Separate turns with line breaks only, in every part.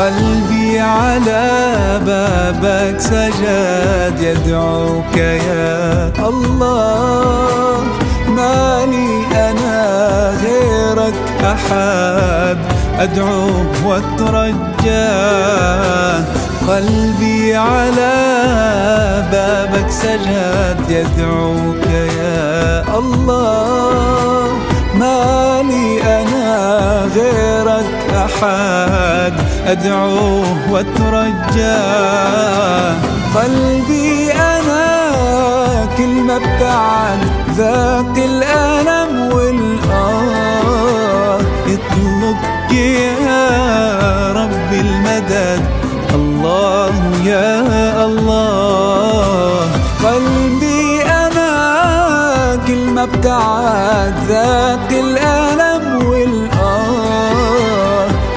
قلبي على بابك سجد يدعوك يا الله. ما لي أنا غيرك أحد. أدعوه واترجاه قلبي على بابك سجد يدعوك يا الله. ما لي أنا أحد أدعوه واترجاه قلبي أنا كل ما ابتعد ذاك الألم والآه. يطلبك يا رب المدد. الله يا الله. قلبي أنا كل ما ابتعد ذاك الألم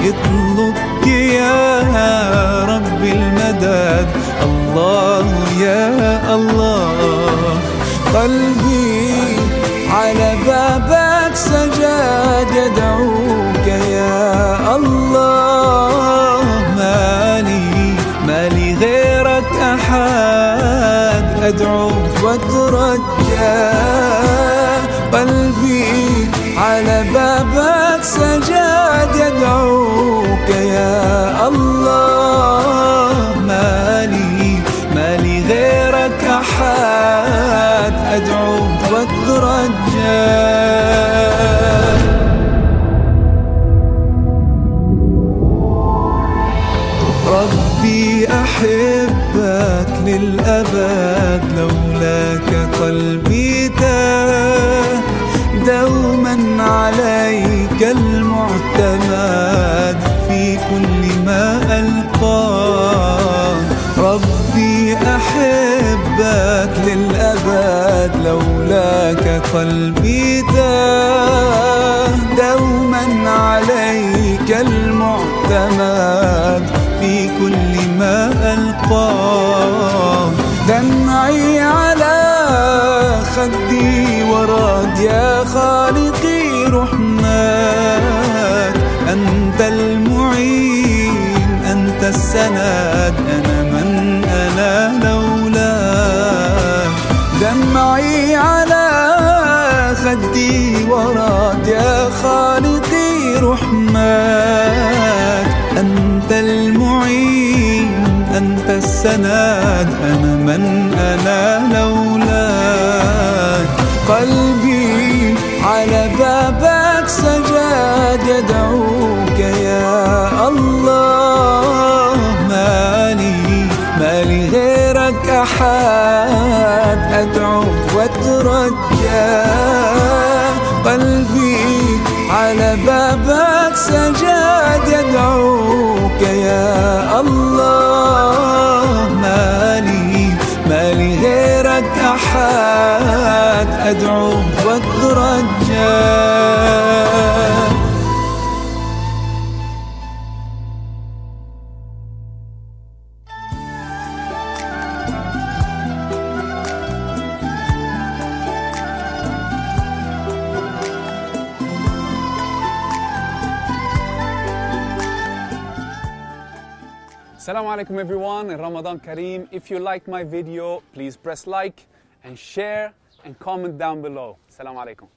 يطلبك يا رب المدد الله يا الله. قلبي على بابك سجاد. يدعوك يا الله. مالي مالي غيرك أحد. أدعوك واترجى أحبك للأبد لولاك قلبي تاه دوما عليك المعتمد في كل ما ألقاه ربي أحبك للأبد لولاك قلبي تاه دوما عليك المعتمد في كل ما ألقاه دمعي على خدي وراد يا خالقي رحمك أنت المعين أنت السند أنا من أنا لولاك. دمعي على خدي وراد يا خالقي رحمك أنت المعين أنت السند أنا من أنا لولاك. قلبي على بابك سجاد يدعوك يا الله. مالي مالي غيرك أحد أدعو واترجى قلبي على بابك سجاد أحد أدعو واترجى
Assalamu alaikum everyone and Ramadan Kareem. If you like my video, please press like and share and comment down below. Assalamu alaikum.